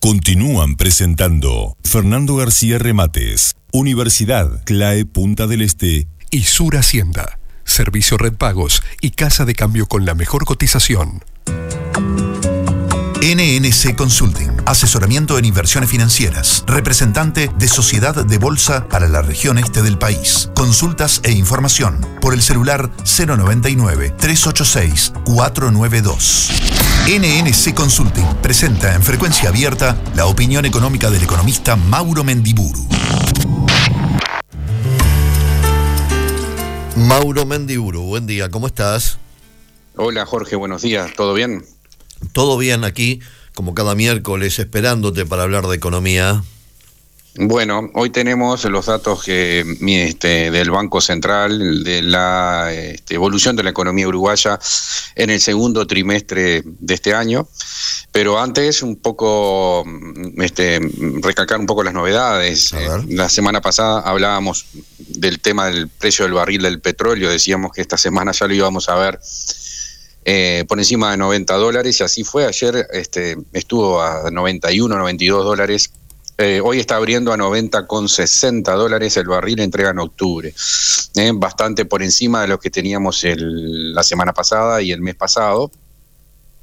Continúan presentando Fernando García Remates, Universidad CLAE Punta del Este y Sur Hacienda. Servicio Red Pagos y Casa de Cambio con la mejor cotización. NNC Consulting, asesoramiento en inversiones financieras, representante de Sociedad de Bolsa para la región este del país. Consultas e información por el celular 099-386-492. NNC Consulting presenta en frecuencia abierta la opinión económica del economista Mauro Mendiburu. Mauro Mendiburu, buen día, ¿cómo estás? Hola Jorge, buenos días, ¿todo bien? Todo bien aquí, como cada miércoles, esperándote para hablar de economía. Bueno, hoy tenemos los datos que, este, del Banco Central de la este, evolución de la economía uruguaya en el segundo trimestre de este año. Pero antes, un poco, este, recalcar un poco las novedades. La semana pasada hablábamos del tema del precio del barril del petróleo. Decíamos que esta semana ya lo íbamos a ver eh, por encima de 90 dólares y así fue. Ayer este, estuvo a 91, 92 dólares. Eh, hoy está abriendo a 90,60 dólares el barril entrega en octubre. Eh, bastante por encima de lo que teníamos la semana pasada y el mes pasado.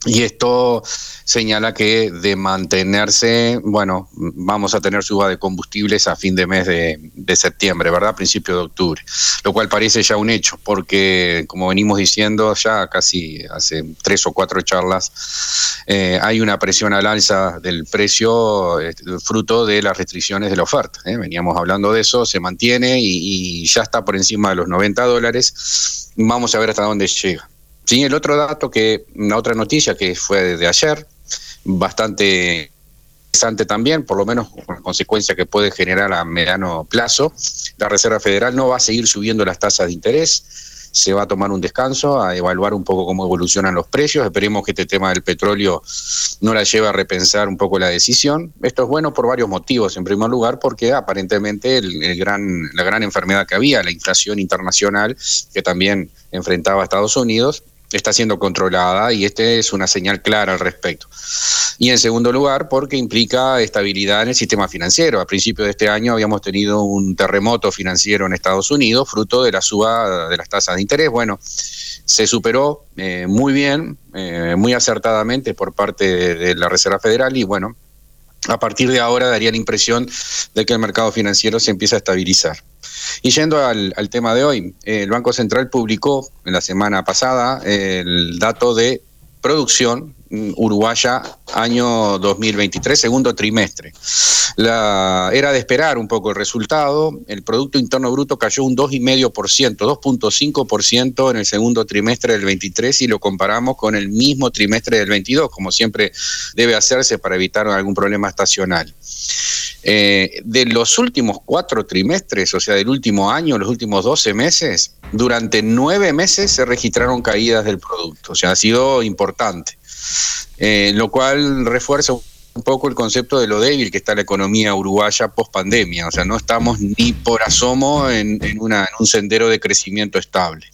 Y esto señala que de mantenerse, bueno, vamos a tener suba de combustibles a fin de mes de, septiembre, ¿verdad? Principio de octubre, lo cual parece ya un hecho, porque como venimos diciendo ya casi hace tres o cuatro charlas, eh, hay una presión al alza del precio este, fruto de las restricciones de la oferta. ¿eh? Veníamos hablando de eso, se mantiene y, y ya está por encima de los 90 dólares. Vamos a ver hasta dónde llega. Sí, el otro dato que, una otra noticia que fue de ayer, bastante interesante también, por lo menos con consecuencia que puede generar a mediano plazo, la Reserva Federal no va a seguir subiendo las tasas de interés, se va a tomar un descanso, a evaluar un poco cómo evolucionan los precios. Esperemos que este tema del petróleo no la lleve a repensar un poco la decisión. Esto es bueno por varios motivos. En primer lugar, porque aparentemente el, gran, la gran enfermedad que había, la inflación internacional, que también enfrentaba a Estados Unidos, está siendo controlada y esta es una señal clara al respecto. Y en segundo lugar, porque implica estabilidad en el sistema financiero. A principios de este año habíamos tenido un terremoto financiero en Estados Unidos, fruto de la suba de las tasas de interés. Bueno, se superó eh, muy bien, eh, muy acertadamente por parte de la Reserva Federal y bueno, a partir de ahora daría la impresión de que el mercado financiero se empieza a estabilizar. Y yendo al, tema de hoy, el Banco Central publicó en la semana pasada el dato de producción mm, uruguaya año 2023, segundo trimestre. Era de esperar un poco el resultado. El Producto Interno Bruto cayó un 2,5%, 2,5% en el segundo trimestre del 23 y lo comparamos con el mismo trimestre del 22, como siempre debe hacerse para evitar algún problema estacional. Eh, de los últimos cuatro trimestres, o sea, del último año, los últimos 12 meses, durante nueve meses se registraron caídas del producto, o sea, ha sido importante, eh, lo cual refuerza un poco el concepto de lo débil que está la economía uruguaya post pandemia, o sea, no estamos ni por asomo en, en un sendero de crecimiento estable.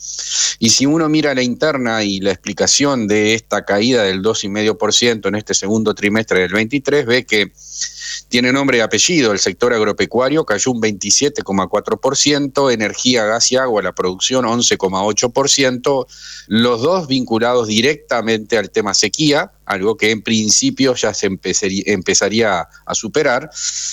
Y si uno mira la interna y la explicación de esta caída del 2,5% en este segundo trimestre del 23, ve que tiene nombre y apellido. El sector agropecuario cayó un 27,4%, energía, gas y agua, la producción 11,8%, los dos vinculados directamente al tema sequía, algo que en principio ya se empezaría, a superar.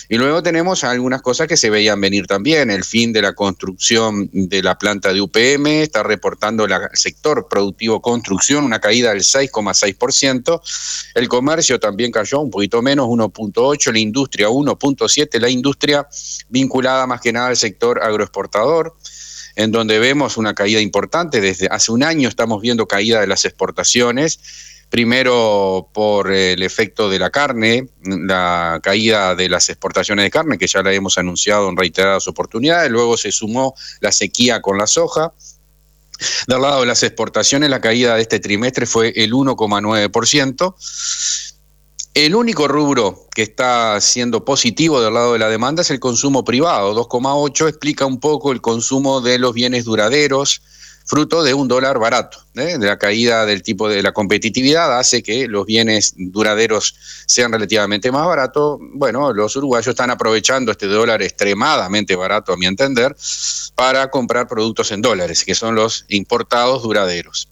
Y luego tenemos algunas cosas que se veían venir también. El fin de la construcción de la planta de UPM, está reportando el sector productivo construcción una caída del 6,6%. El comercio también cayó un poquito menos, 1,8%. La industria 1,7%. La industria vinculada más que nada al sector agroexportador en donde vemos una caída importante. Desde hace un año estamos viendo caída de las exportaciones primero por el efecto de la carne, la caída de las exportaciones de carne, que ya la hemos anunciado en reiteradas oportunidades, luego se sumó la sequía con la soja. Del lado de las exportaciones, la caída de este trimestre fue el 1,9%. El único rubro que está siendo positivo del lado de la demanda es el consumo privado, 2,8, explica un poco el consumo de los bienes duraderos, fruto de un dólar barato. ¿eh? De la caída del tipo de la competitividad hace que los bienes duraderos sean relativamente más baratos. Bueno, los uruguayos están aprovechando este dólar extremadamente barato, a mi entender, para comprar productos en dólares, que son los importados duraderos.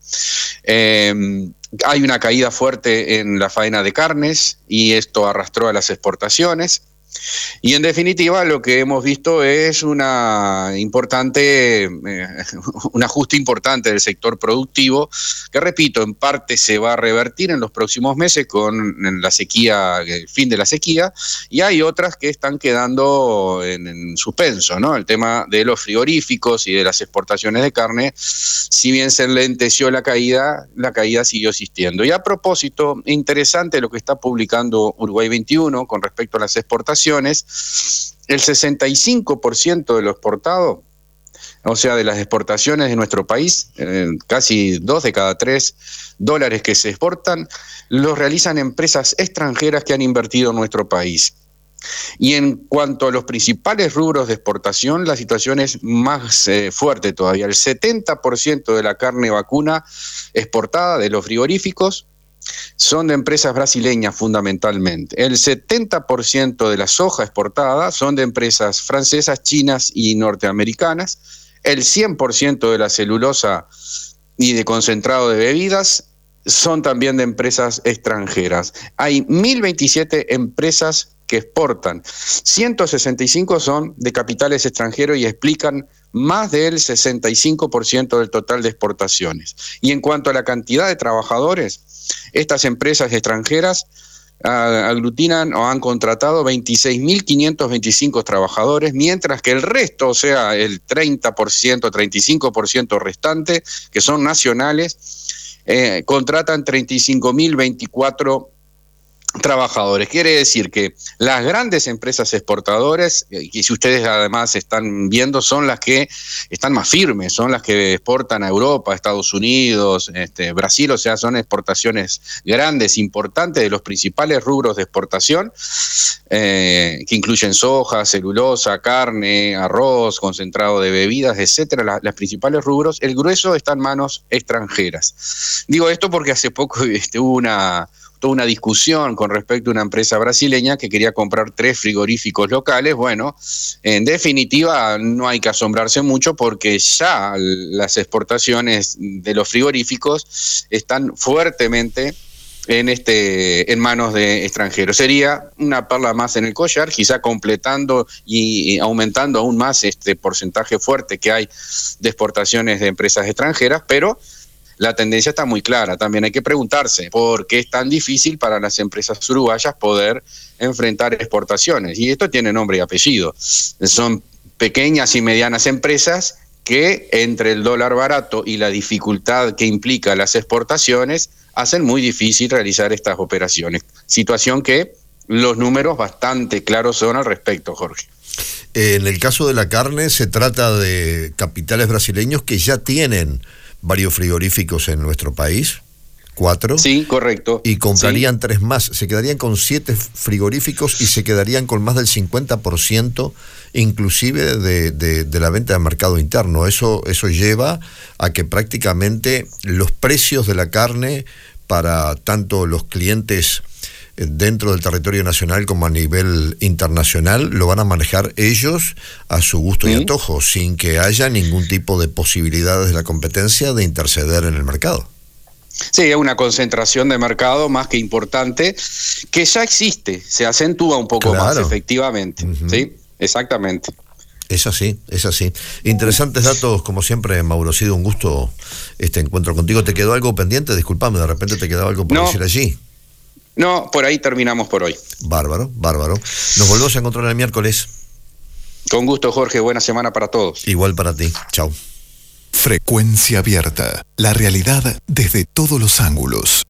Eh, hay una caída fuerte en la faena de carnes y esto arrastró a las exportaciones. Y en definitiva lo que hemos visto es una importante, eh, un ajuste importante del sector productivo, que repito, en parte se va a revertir en los próximos meses con la sequía, el fin de la sequía, y hay otras que están quedando en, suspenso, ¿no? El tema de los frigoríficos y de las exportaciones de carne, si bien se lenteció la caída, la caída siguió existiendo. Y a propósito, interesante lo que está publicando Uruguay 21 con respecto a las exportaciones, el 65% de lo exportado, o sea, de las exportaciones de nuestro país, eh, casi dos de cada tres dólares que se exportan, los realizan empresas extranjeras que han invertido en nuestro país. Y en cuanto a los principales rubros de exportación, la situación es más eh, fuerte todavía. El 70% de la carne vacuna exportada de los frigoríficos son de empresas brasileñas fundamentalmente. El 70% de la soja exportada son de empresas francesas, chinas y norteamericanas. El 100% de la celulosa y de concentrado de bebidas son también de empresas extranjeras. Hay 1.027 empresas que exportan. 165 son de capitales extranjeros y explican más del 65% del total de exportaciones. Y en cuanto a la cantidad de trabajadores, estas empresas extranjeras aglutinan o han contratado 26.525 trabajadores, mientras que el resto, o sea, el 30%, 35% restante, que son nacionales, eh, contratan 35.024 trabajadores. Quiere decir que las grandes empresas exportadoras, y eh, si ustedes además están viendo, son las que están más firmes, son las que exportan a Europa, Estados Unidos, este, Brasil, o sea, son exportaciones grandes, importantes de los principales rubros de exportación, eh, que incluyen soja, celulosa, carne, arroz, concentrado de bebidas, etcétera, las principales rubros, el grueso está en manos extranjeras. Digo esto porque hace poco este, hubo una toda una discusión con respecto a una empresa brasileña que quería comprar tres frigoríficos locales. Bueno, en definitiva no hay que asombrarse mucho porque ya las exportaciones de los frigoríficos están fuertemente en este en manos de extranjeros. Sería una perla más en el collar, quizá completando y aumentando aún más este porcentaje fuerte que hay de exportaciones de empresas extranjeras, pero la tendencia está muy clara. También hay que preguntarse por qué es tan difícil para las empresas uruguayas poder enfrentar exportaciones. Y esto tiene nombre y apellido. Son pequeñas y medianas empresas que entre el dólar barato y la dificultad que implica las exportaciones hacen muy difícil realizar estas operaciones. Situación que los números bastante claros son al respecto, Jorge. En el caso de la carne se trata de capitales brasileños que ya tienen varios frigoríficos en nuestro país. Cuatro. Sí, correcto. Y comprarían tres más. Se quedarían con siete frigoríficos y se quedarían con más del 50% inclusive de, de, la venta de mercado interno. Eso, eso lleva a que prácticamente los precios de la carne para tanto los clientes dentro del territorio nacional como a nivel internacional lo van a manejar ellos a su gusto y antojo, sin que haya ningún tipo de posibilidades de la competencia de interceder en el mercado. Sí, es una concentración de mercado más que importante, que ya existe, se acentúa un poco más, efectivamente. Sí, exactamente. Es así, es así. Interesantes datos, como siempre, Mauro. Ha sido un gusto este encuentro contigo. ¿Te quedó algo pendiente? Disculpame, de repente te quedó algo por decir allí. No, por ahí terminamos por hoy. Bárbaro, bárbaro. Nos volvemos a encontrar el miércoles. Con gusto, Jorge. Buena semana para todos. Igual para ti. Chao. Frecuencia abierta. La realidad desde todos los ángulos.